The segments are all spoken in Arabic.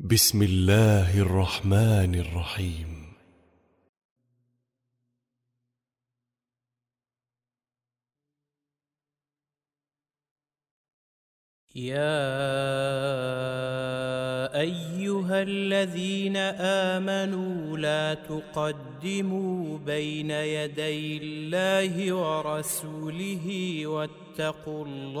بسم الله الرحمن الرحيم. يا أيها الذين آمنوا لا تقدموا بين يدي الله ورسوله واتقوا الله.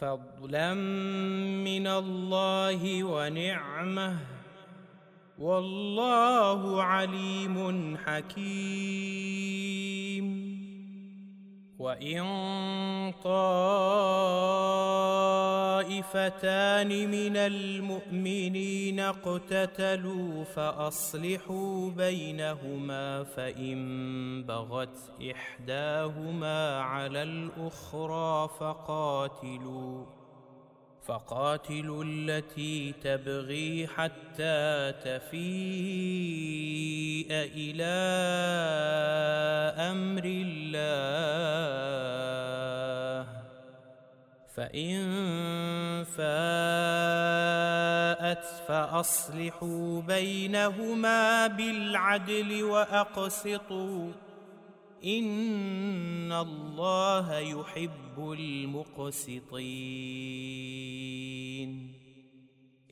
فضلا من الله ونعمه والله عليم حكيم. وإن طائفتان من المؤمنين اقتتلوا فأصلحوا بينهما فإن بغت إحداهما على الأخرى فقاتلوا فقاتلوا التي تبغي حتى تفيء إلى أمر الله. فان فاءت فاصلحوا بينهما بالعدل واقسطوا ان الله يحب المقسطين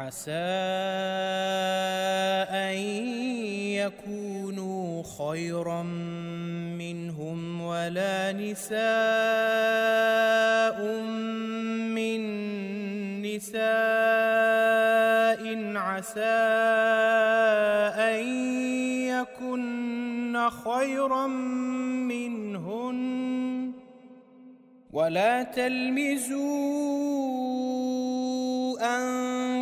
عسى أن يكونوا خيرا منهم ولا نساء من نساء عسى أن يكن خيرا منهن. ولا تلمزوا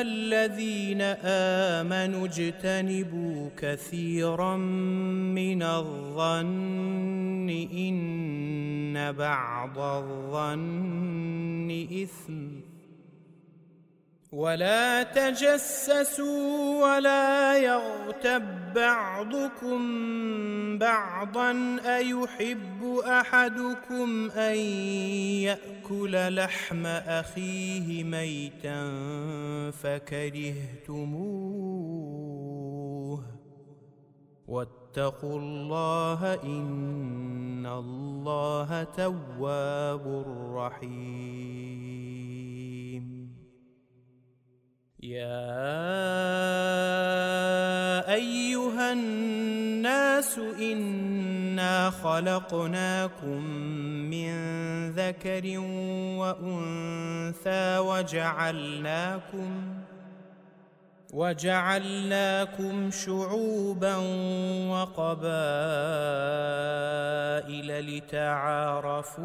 الذين آمنوا اجتنبوا كثيرا من الظن إن بعض الظن إثم ولا تجسسوا ولا يغتب بعضكم بعضا أيحب أحدكم أن يأكل لحم أخيه ميتا فكرهتموه. واتقوا الله إن الله تواب رحيم. يا أيها الناس إنا خلقناكم من ذكر وأنثى وجعلناكم وجعلناكم شعوبا وقبائل لتعارفوا